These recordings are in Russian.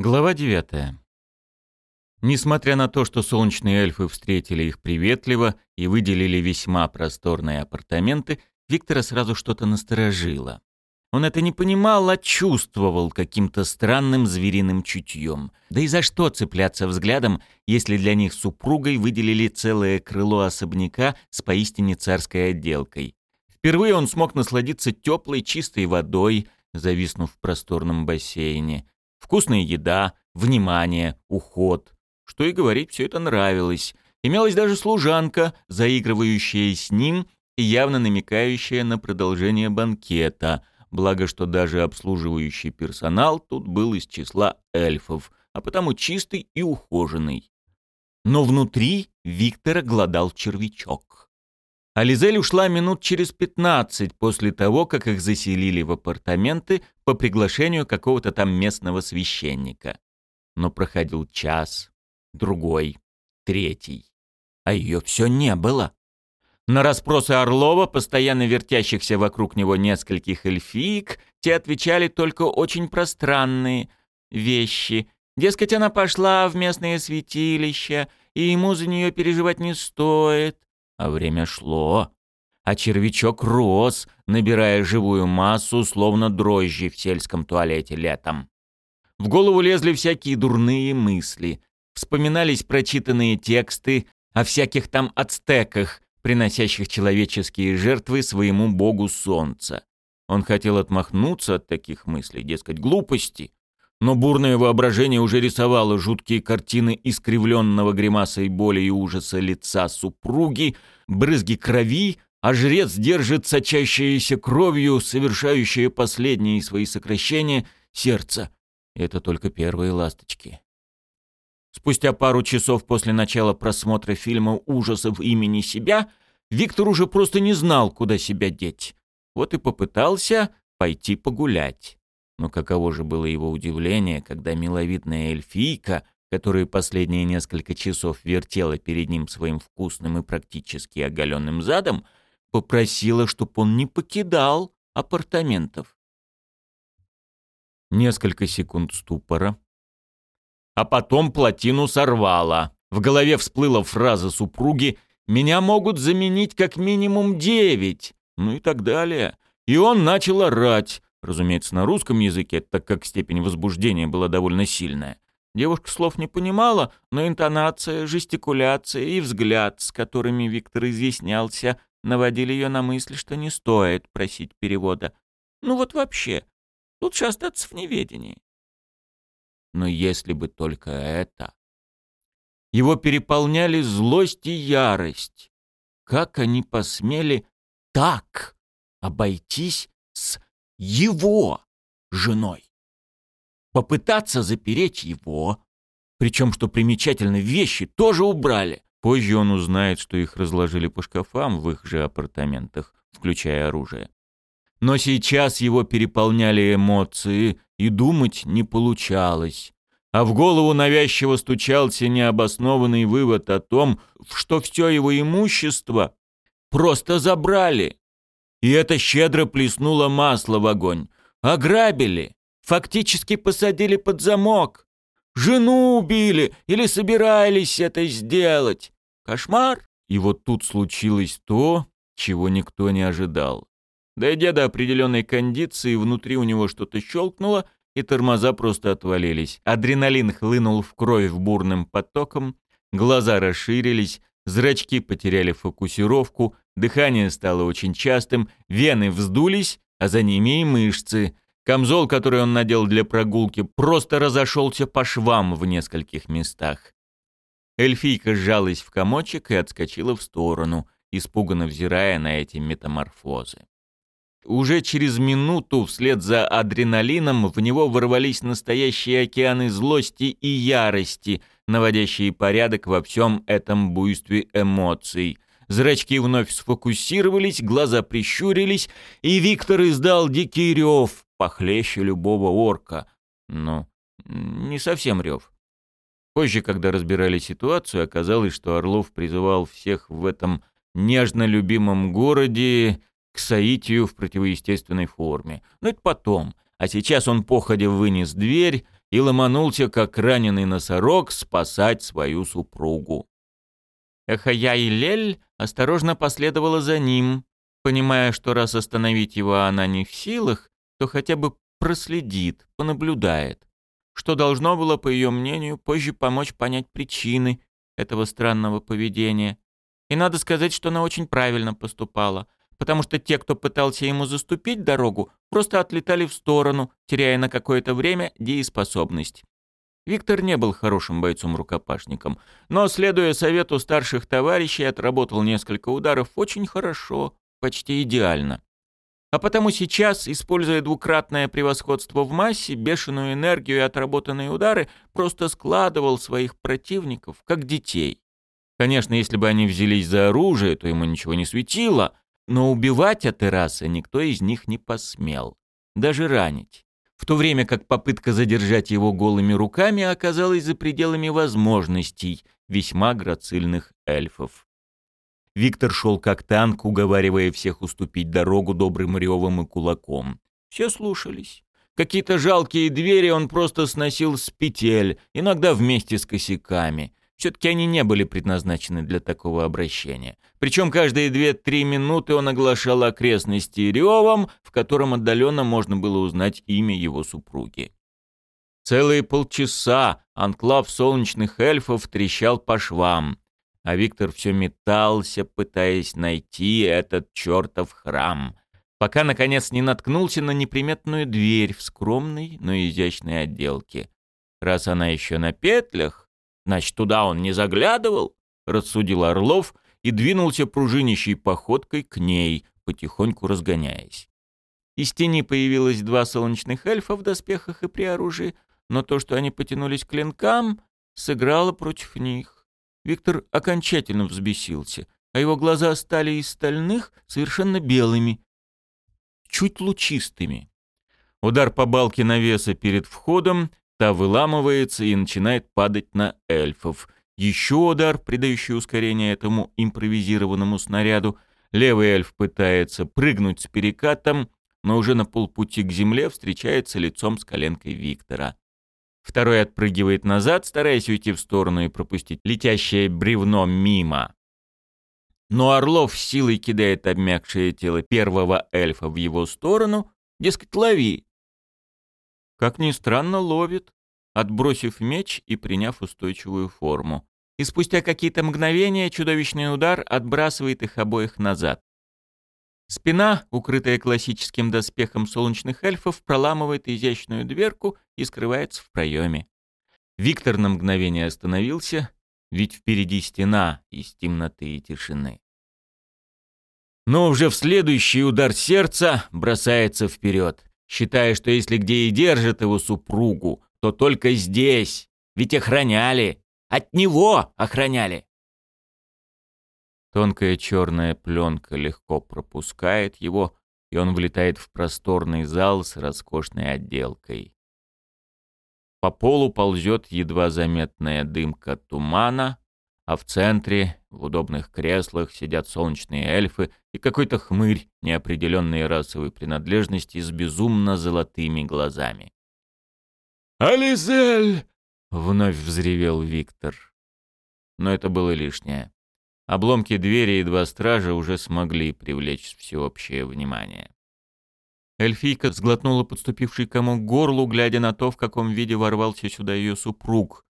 Глава 9. Несмотря на то, что солнечные эльфы встретили их приветливо и выделили весьма просторные апартаменты, Виктора сразу что-то насторожило. Он это не понимал, а чувствовал каким-то странным звериным чутьем. Да и за что цепляться взглядом, если для них супругой выделили целое крыло особняка с поистине царской отделкой. Впервые он смог насладиться теплой чистой водой, зависнув в просторном бассейне – Вкусная еда, внимание, уход. Что и говорить, все это нравилось. Имелась даже служанка, заигрывающая с ним и явно намекающая на продолжение банкета, благо что даже обслуживающий персонал тут был из числа эльфов, а потому чистый и ухоженный. Но внутри Виктора глодал червячок. Ализель ушла минут через пятнадцать после того, как их заселили в апартаменты по приглашению какого-то там местного священника. Но проходил час, другой, третий, а ее все не было. На расспросы Орлова, постоянно вертящихся вокруг него нескольких эльфиек, те отвечали только очень пространные вещи. Дескать, она пошла в местное святилище, и ему за нее переживать не стоит. А время шло, а червячок рос, набирая живую массу, словно дрожжи в сельском туалете летом. В голову лезли всякие дурные мысли. Вспоминались прочитанные тексты о всяких там ацтеках, приносящих человеческие жертвы своему богу солнца. Он хотел отмахнуться от таких мыслей, дескать, глупости, но бурное воображение уже рисовало жуткие картины искривленного гримасой боли и ужаса лица супруги, брызги крови, а жрец держит сочащееся кровью, совершающее последние свои сокращения, сердце. Это только первые ласточки. Спустя пару часов после начала просмотра фильма ужасов имени себя, Виктор уже просто не знал, куда себя деть. Вот и попытался пойти погулять. Но каково же было его удивление, когда миловидная эльфийка, которая последние несколько часов вертела перед ним своим вкусным и практически оголенным задом, попросила, чтобы он не покидал апартаментов. Несколько секунд ступора. А потом плотину сорвала. В голове всплыла фраза супруги «Меня могут заменить как минимум девять», ну и так далее. И он начал орать, Разумеется, на русском языке, так как степень возбуждения была довольно сильная. Девушка слов не понимала, но интонация, жестикуляция и взгляд, с которыми Виктор изъяснялся, наводили ее на мысль, что не стоит просить перевода. Ну вот вообще, лучше остаться в неведении. Но если бы только это... Его переполняли злость и ярость. Как они посмели так обойтись его женой. Попытаться запереть его, причем, что примечательно, вещи тоже убрали. Позже он узнает, что их разложили по шкафам в их же апартаментах, включая оружие. Но сейчас его переполняли эмоции, и думать не получалось. А в голову навязчиво стучался необоснованный вывод о том, что все его имущество просто забрали. И это щедро плеснуло масло в огонь. Ограбили, фактически посадили под замок. Жену убили или собирались это сделать. Кошмар. И вот тут случилось то, чего никто не ожидал. Дойдя до определенной кондиции, внутри у него что-то щелкнуло, и тормоза просто отвалились. Адреналин хлынул в кровь бурным потоком, глаза расширились, зрачки потеряли фокусировку, Дыхание стало очень частым, вены вздулись, а за ними и мышцы. Камзол, который он надел для прогулки, просто разошелся по швам в нескольких местах. Эльфийка сжалась в комочек и отскочила в сторону, испуганно взирая на эти метаморфозы. Уже через минуту вслед за адреналином в него ворвались настоящие океаны злости и ярости, наводящие порядок во всем этом буйстве эмоций — Зрачки вновь сфокусировались, глаза прищурились, и Виктор издал дикий рев, похлеще любого орка. Но не совсем рев. Позже, когда разбирали ситуацию, оказалось, что Орлов призывал всех в этом нежно любимом городе к соитию в противоестественной форме. Но это потом. А сейчас он походя вынес дверь и ломанулся, как раненый носорог, спасать свою супругу. Эхая и Лель осторожно последовала за ним, понимая, что раз остановить его она не в силах, то хотя бы проследит, понаблюдает, что должно было, по ее мнению, позже помочь понять причины этого странного поведения. И надо сказать, что она очень правильно поступала, потому что те, кто пытался ему заступить дорогу, просто отлетали в сторону, теряя на какое-то время дееспособность. Виктор не был хорошим бойцом-рукопашником, но, следуя совету старших товарищей, отработал несколько ударов очень хорошо, почти идеально. А потому сейчас, используя двукратное превосходство в массе, бешеную энергию и отработанные удары, просто складывал своих противников, как детей. Конечно, если бы они взялись за оружие, то ему ничего не светило, но убивать от Ираса никто из них не посмел. Даже ранить. В то время как попытка задержать его голыми руками оказалась за пределами возможностей весьма грацильных эльфов. Виктор шел как танк, уговаривая всех уступить дорогу добрым ревом и кулаком. Все слушались. Какие-то жалкие двери он просто сносил с петель, иногда вместе с косяками. Все-таки они не были предназначены для такого обращения. Причем каждые две-три минуты он оглашал окрестности ревом, в котором отдаленно можно было узнать имя его супруги. Целые полчаса анклав солнечных эльфов трещал по швам а Виктор все метался, пытаясь найти этот чертов храм, пока, наконец, не наткнулся на неприметную дверь в скромной, но изящной отделке. Раз она еще на петлях, значит, туда он не заглядывал, рассудил Орлов и двинулся пружинищей походкой к ней, потихоньку разгоняясь. Из тени появилось два солнечных эльфа в доспехах и при оружии, но то, что они потянулись к клинкам, сыграло против них. Виктор окончательно взбесился, а его глаза стали из стальных совершенно белыми, чуть лучистыми. Удар по балке навеса перед входом, та выламывается и начинает падать на эльфов. Еще удар, придающий ускорение этому импровизированному снаряду. Левый эльф пытается прыгнуть с перекатом, но уже на полпути к земле встречается лицом с коленкой Виктора. Второй отпрыгивает назад, стараясь уйти в сторону и пропустить летящее бревно мимо. Но Орлов силой кидает обмякшее тело первого эльфа в его сторону, дескать, лови. Как ни странно, ловит, отбросив меч и приняв устойчивую форму. И спустя какие-то мгновения чудовищный удар отбрасывает их обоих назад. Спина, укрытая классическим доспехом солнечных эльфов, проламывает изящную дверку и скрывается в проеме. Виктор на мгновение остановился, ведь впереди стена из темноты и тишины. Но уже в следующий удар сердца бросается вперед, считая, что если где и держит его супругу, то только здесь, ведь охраняли, от него охраняли. Тонкая черная пленка легко пропускает его, и он влетает в просторный зал с роскошной отделкой. По полу ползет едва заметная дымка тумана, а в центре, в удобных креслах, сидят солнечные эльфы и какой-то хмырь неопределенной расовой принадлежности с безумно золотыми глазами. «Ализель!» — вновь взревел Виктор. Но это было лишнее. Обломки двери и два стража уже смогли привлечь всеобщее внимание. Эльфийка сглотнула подступивший комок горлу, глядя на то, в каком виде ворвался сюда ее супруг.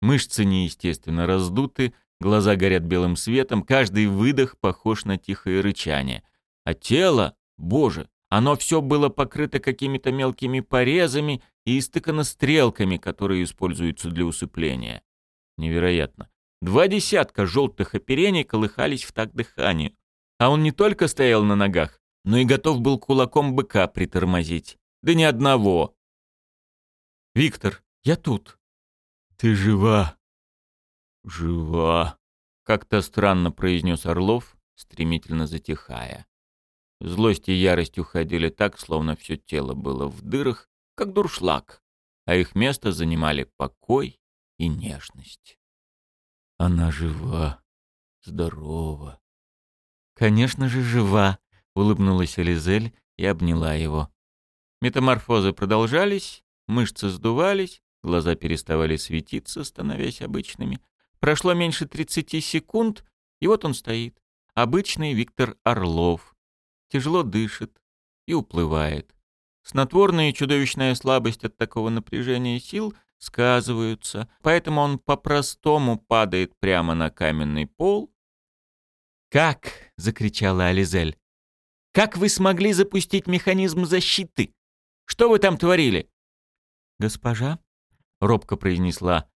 Мышцы неестественно раздуты, глаза горят белым светом, каждый выдох похож на тихое рычание. А тело, боже, оно все было покрыто какими-то мелкими порезами и истыкано стрелками, которые используются для усыпления. Невероятно. Два десятка желтых оперений колыхались в так дыханию. А он не только стоял на ногах, но и готов был кулаком быка притормозить. Да ни одного. «Виктор, я тут». «Ты жива?» «Жива», — как-то странно произнес Орлов, стремительно затихая. Злость и ярость уходили так, словно все тело было в дырах, как дуршлаг, а их место занимали покой и нежность. Она жива, здорова. Конечно же, жива, улыбнулась Элизель и обняла его. Метаморфозы продолжались, мышцы сдувались, Глаза переставали светиться, становясь обычными. Прошло меньше 30 секунд, и вот он стоит. Обычный Виктор Орлов. Тяжело дышит и уплывает. Снотворная и чудовищная слабость от такого напряжения сил сказываются, поэтому он по-простому падает прямо на каменный пол. «Как?» — закричала Ализель. «Как вы смогли запустить механизм защиты? Что вы там творили?» «Госпожа?» — робко произнесла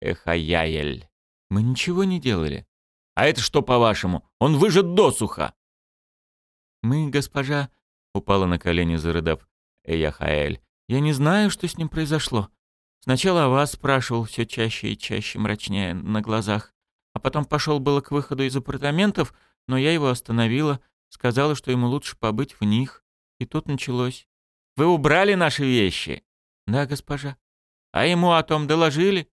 Эхаяель. «Мы ничего не делали». «А это что, по-вашему? Он выжат досуха!» «Мы, госпожа...» — упала на колени, зарыдав Эяхаэль. «Я не знаю, что с ним произошло. Сначала о вас спрашивал все чаще и чаще, мрачнее на глазах. А потом пошел было к выходу из апартаментов, но я его остановила, сказала, что ему лучше побыть в них. И тут началось. «Вы убрали наши вещи?» «Да, госпожа». «А ему о том доложили?»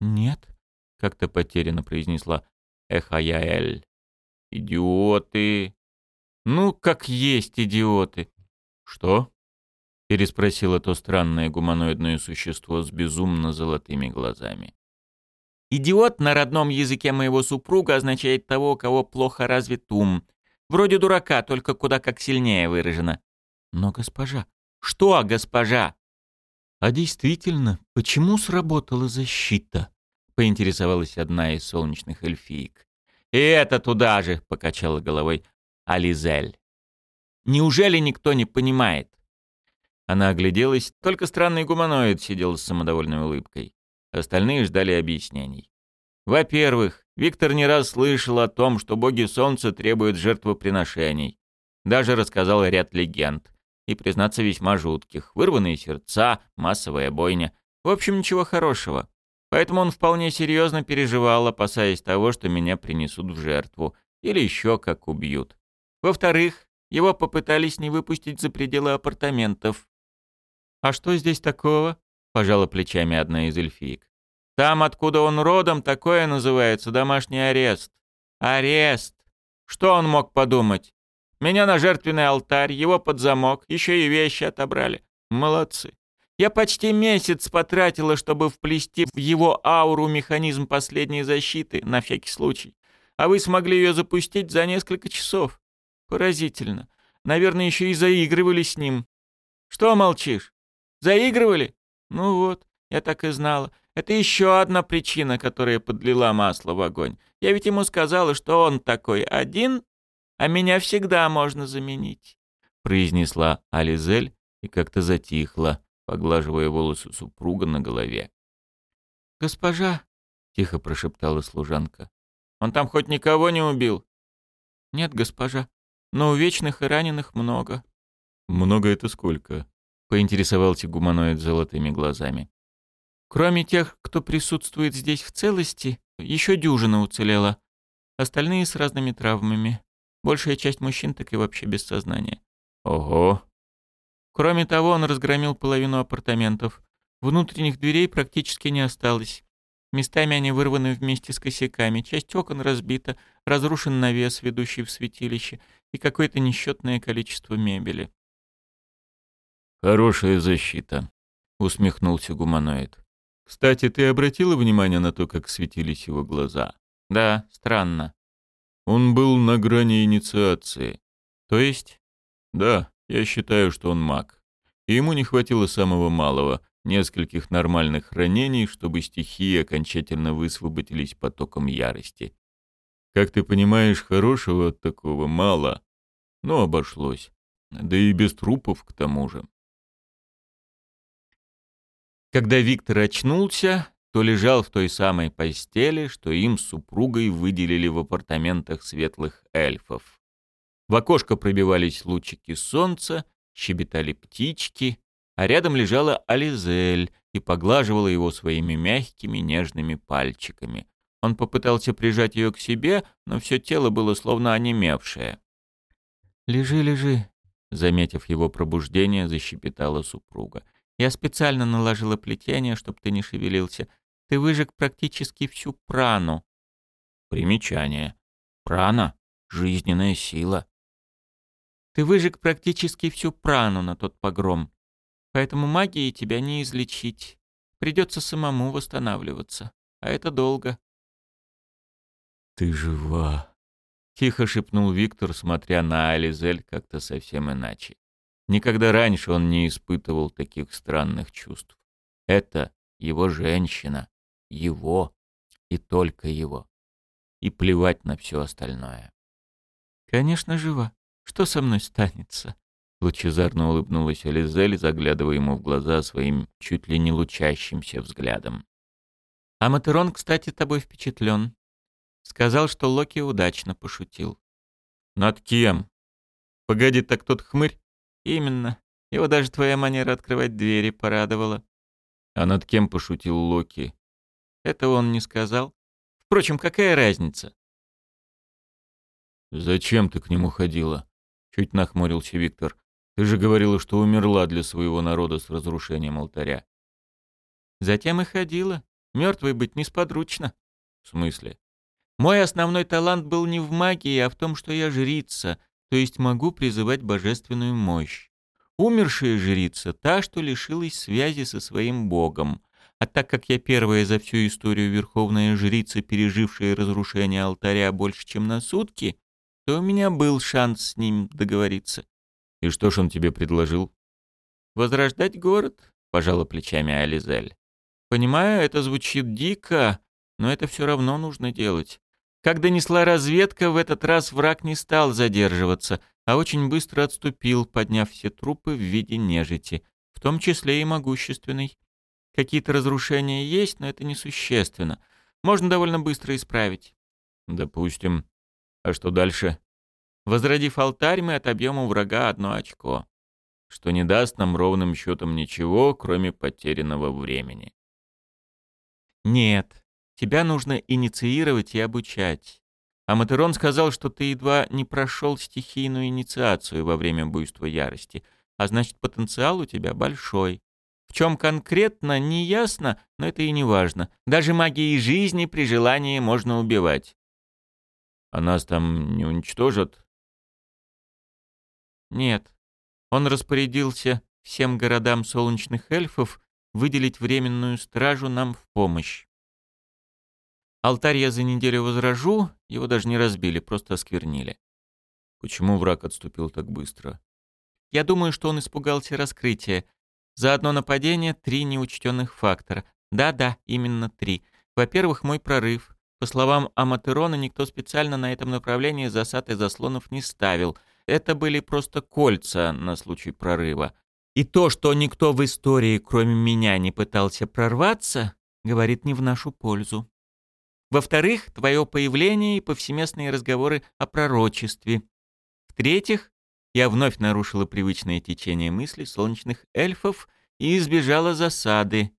«Нет», — как-то потерянно произнесла Эхаяэль. «Идиоты!» «Ну, как есть идиоты!» «Что?» — переспросило то странное гуманоидное существо с безумно золотыми глазами. «Идиот на родном языке моего супруга означает того, кого плохо развит ум. Вроде дурака, только куда как сильнее выражено». «Но госпожа...» «Что, госпожа?» «А действительно, почему сработала защита?» — поинтересовалась одна из солнечных эльфиек. «И это туда же!» — покачала головой Ализель. «Неужели никто не понимает?» Она огляделась, только странный гуманоид сидел с самодовольной улыбкой. Остальные ждали объяснений. Во-первых, Виктор не раз слышал о том, что боги солнца требуют жертвоприношений. Даже рассказал ряд легенд. И, признаться, весьма жутких. Вырванные сердца, массовая бойня. В общем, ничего хорошего. Поэтому он вполне серьезно переживал, опасаясь того, что меня принесут в жертву. Или еще как убьют. Во-вторых, его попытались не выпустить за пределы апартаментов. «А что здесь такого?» — пожала плечами одна из эльфиек. «Там, откуда он родом, такое называется домашний арест. Арест! Что он мог подумать? Меня на жертвенный алтарь, его под замок, еще и вещи отобрали. Молодцы. Я почти месяц потратила, чтобы вплести в его ауру механизм последней защиты, на всякий случай. А вы смогли ее запустить за несколько часов. Поразительно. Наверное, еще и заигрывали с ним. Что молчишь? Заигрывали? Ну вот, я так и знала. Это еще одна причина, которая подлила масло в огонь. Я ведь ему сказала, что он такой один, а меня всегда можно заменить», — произнесла Ализель и как-то затихла, поглаживая волосы супруга на голове. «Госпожа», — тихо прошептала служанка, — «он там хоть никого не убил?» «Нет, госпожа, но у вечных и раненых много». «Много это сколько?» поинтересовался гуманоид золотыми глазами. Кроме тех, кто присутствует здесь в целости, еще дюжина уцелела. Остальные с разными травмами. Большая часть мужчин так и вообще без сознания. Ого. Кроме того, он разгромил половину апартаментов. Внутренних дверей практически не осталось. Местами они вырваны вместе с косяками, часть окон разбита, разрушен навес, ведущий в святилище, и какое-то несчетное количество мебели. «Хорошая защита», — усмехнулся гуманоид. «Кстати, ты обратила внимание на то, как светились его глаза?» «Да, странно». «Он был на грани инициации». «То есть?» «Да, я считаю, что он маг. И ему не хватило самого малого, нескольких нормальных ранений, чтобы стихии окончательно высвободились потоком ярости. Как ты понимаешь, хорошего от такого мало, но обошлось. Да и без трупов к тому же. Когда Виктор очнулся, то лежал в той самой постели, что им с супругой выделили в апартаментах светлых эльфов. В окошко пробивались лучики солнца, щебетали птички, а рядом лежала Ализель и поглаживала его своими мягкими нежными пальчиками. Он попытался прижать ее к себе, но все тело было словно онемевшее. «Лежи, лежи», — заметив его пробуждение, защепетала супруга. Я специально наложила плетение, чтобы ты не шевелился. Ты выжег практически всю прану. Примечание. Прана — жизненная сила. Ты выжег практически всю прану на тот погром. Поэтому магией тебя не излечить. Придется самому восстанавливаться. А это долго. «Ты жива!» — тихо шепнул Виктор, смотря на Ализель как-то совсем иначе. Никогда раньше он не испытывал таких странных чувств. Это его женщина, его и только его. И плевать на все остальное. «Конечно, жива. Что со мной станется?» Лучезарно улыбнулась Ализель, заглядывая ему в глаза своим чуть ли не лучащимся взглядом. «А Матерон, кстати, тобой впечатлен. Сказал, что Локи удачно пошутил». «Над кем? Погоди, так тот хмырь?» «Именно. Его даже твоя манера открывать двери порадовала». «А над кем пошутил Локи?» «Это он не сказал. Впрочем, какая разница?» «Зачем ты к нему ходила?» Чуть нахмурился Виктор. Ты же говорила, что умерла для своего народа с разрушением алтаря. Затем и ходила. Мертвой быть несподручно. В смысле? Мой основной талант был не в магии, а в том, что я жрица, то есть могу призывать божественную мощь. Умершая жрица — та, что лишилась связи со своим богом. А так как я первая за всю историю верховная жрица, пережившая разрушение алтаря больше, чем на сутки, то у меня был шанс с ним договориться. «И что ж он тебе предложил?» «Возрождать город», — пожала плечами Ализель. «Понимаю, это звучит дико, но это все равно нужно делать. Как донесла разведка, в этот раз враг не стал задерживаться, а очень быстро отступил, подняв все трупы в виде нежити, в том числе и могущественной. Какие-то разрушения есть, но это несущественно. Можно довольно быстро исправить». «Допустим. А что дальше?» Возродив алтарь, мы отобьем у врага одно очко, что не даст нам ровным счетом ничего, кроме потерянного времени. Нет, тебя нужно инициировать и обучать. А Матерон сказал, что ты едва не прошел стихийную инициацию во время буйства ярости, а значит потенциал у тебя большой. В чем конкретно, не ясно, но это и не важно. Даже магией жизни при желании можно убивать. А нас там не уничтожат? Нет. Он распорядился всем городам солнечных эльфов выделить временную стражу нам в помощь. Алтарь я за неделю возражу, его даже не разбили, просто осквернили. Почему враг отступил так быстро? Я думаю, что он испугался раскрытия. За одно нападение три неучтенных фактора. Да-да, именно три. Во-первых, мой прорыв. По словам Аматерона, никто специально на этом направлении засад и заслонов не ставил — это были просто кольца на случай прорыва. И то, что никто в истории, кроме меня, не пытался прорваться, говорит не в нашу пользу. Во-вторых, твое появление и повсеместные разговоры о пророчестве. В-третьих, я вновь нарушила привычное течение мыслей солнечных эльфов и избежала засады.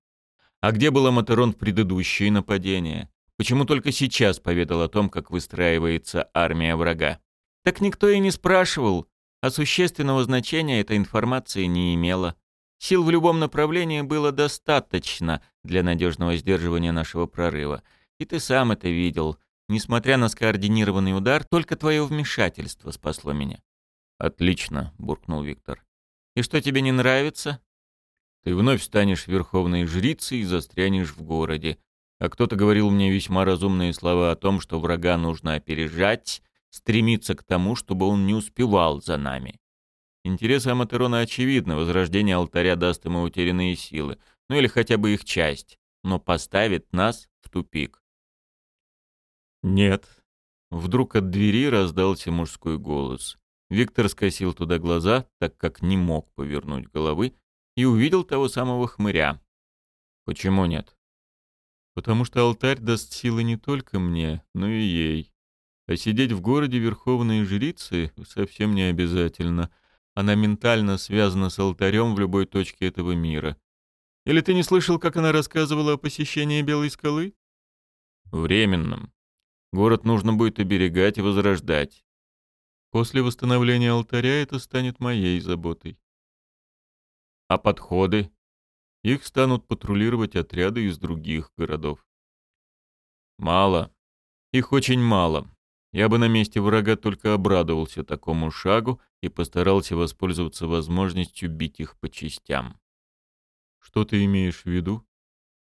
А где был Аматерон в предыдущие нападения? Почему только сейчас поведал о том, как выстраивается армия врага? Так никто и не спрашивал, а существенного значения эта информация не имела. Сил в любом направлении было достаточно для надежного сдерживания нашего прорыва. И ты сам это видел. Несмотря на скоординированный удар, только твое вмешательство спасло меня. «Отлично», — буркнул Виктор. «И что тебе не нравится?» «Ты вновь станешь верховной жрицей и застрянешь в городе. А кто-то говорил мне весьма разумные слова о том, что врага нужно опережать стремиться к тому, чтобы он не успевал за нами. Интересы Аматерона очевидны, возрождение алтаря даст ему утерянные силы, ну или хотя бы их часть, но поставит нас в тупик. Нет. Вдруг от двери раздался мужской голос. Виктор скосил туда глаза, так как не мог повернуть головы, и увидел того самого хмыря. Почему нет? Потому что алтарь даст силы не только мне, но и ей. А сидеть в городе верховной жрицы совсем не обязательно. Она ментально связана с алтарем в любой точке этого мира. Или ты не слышал, как она рассказывала о посещении Белой скалы? Временном. Город нужно будет оберегать и возрождать. После восстановления алтаря это станет моей заботой. А подходы? Их станут патрулировать отряды из других городов. Мало. Их очень мало. Я бы на месте врага только обрадовался такому шагу и постарался воспользоваться возможностью бить их по частям. Что ты имеешь в виду?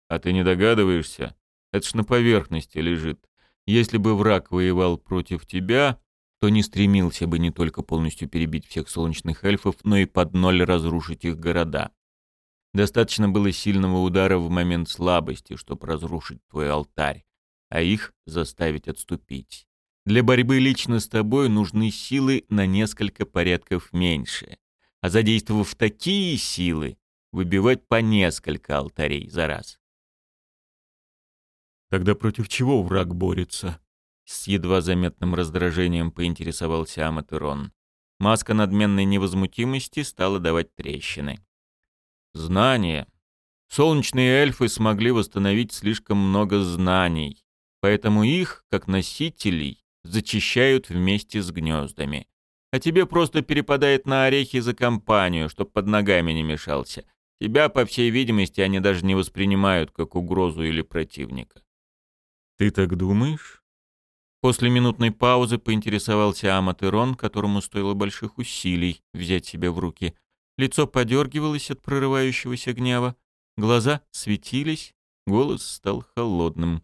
А ты не догадываешься? Это ж на поверхности лежит. Если бы враг воевал против тебя, то не стремился бы не только полностью перебить всех солнечных эльфов, но и под ноль разрушить их города. Достаточно было сильного удара в момент слабости, чтобы разрушить твой алтарь, а их заставить отступить. Для борьбы лично с тобой нужны силы на несколько порядков меньше. А задействовав такие силы, выбивать по несколько алтарей за раз. Тогда против чего враг борется? С едва заметным раздражением поинтересовался Аматерон. Маска надменной невозмутимости стала давать трещины. Знания. Солнечные эльфы смогли восстановить слишком много знаний, поэтому их, как носителей, зачищают вместе с гнездами. А тебе просто перепадает на орехи за компанию, чтоб под ногами не мешался. Тебя, по всей видимости, они даже не воспринимают как угрозу или противника. «Ты так думаешь?» После минутной паузы поинтересовался Аматерон, которому стоило больших усилий взять себя в руки. Лицо подергивалось от прорывающегося гнева, глаза светились, голос стал холодным.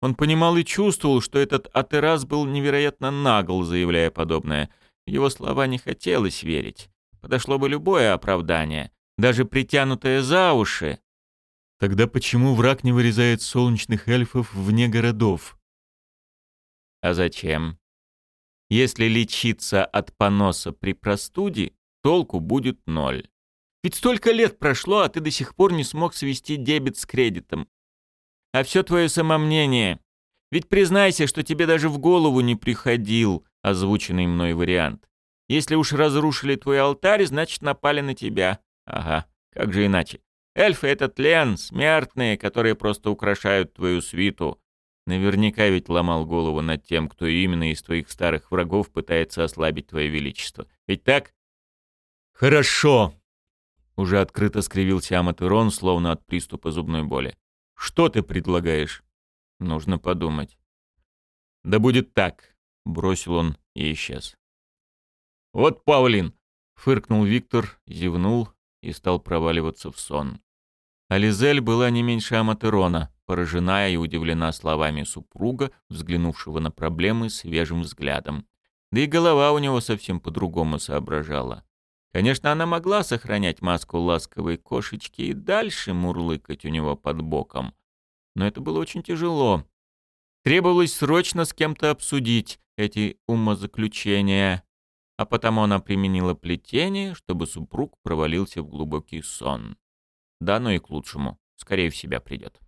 Он понимал и чувствовал, что этот Атерас был невероятно нагл, заявляя подобное. Его слова не хотелось верить. Подошло бы любое оправдание, даже притянутое за уши. Тогда почему враг не вырезает солнечных эльфов вне городов? А зачем? Если лечиться от поноса при простуде, толку будет ноль. Ведь столько лет прошло, а ты до сих пор не смог свести дебет с кредитом. А все твое самомнение. Ведь признайся, что тебе даже в голову не приходил озвученный мной вариант. Если уж разрушили твой алтарь, значит напали на тебя. Ага, как же иначе? Эльфы — это тлен, смертные, которые просто украшают твою свиту. Наверняка ведь ломал голову над тем, кто именно из твоих старых врагов пытается ослабить твое величество. Ведь так? Хорошо. Уже открыто скривился Аматерон, словно от приступа зубной боли. Что ты предлагаешь? Нужно подумать. Да будет так, бросил он и исчез. Вот Павлин, фыркнул Виктор, зевнул и стал проваливаться в сон. Ализель была не меньше Аматерона, поражена и удивлена словами супруга, взглянувшего на проблемы свежим взглядом. Да и голова у него совсем по-другому соображала. Конечно, она могла сохранять маску ласковой кошечки и дальше мурлыкать у него под боком. Но это было очень тяжело. Требовалось срочно с кем-то обсудить эти умозаключения, а потому она применила плетение, чтобы супруг провалился в глубокий сон. Да, но и к лучшему. Скорее в себя придет.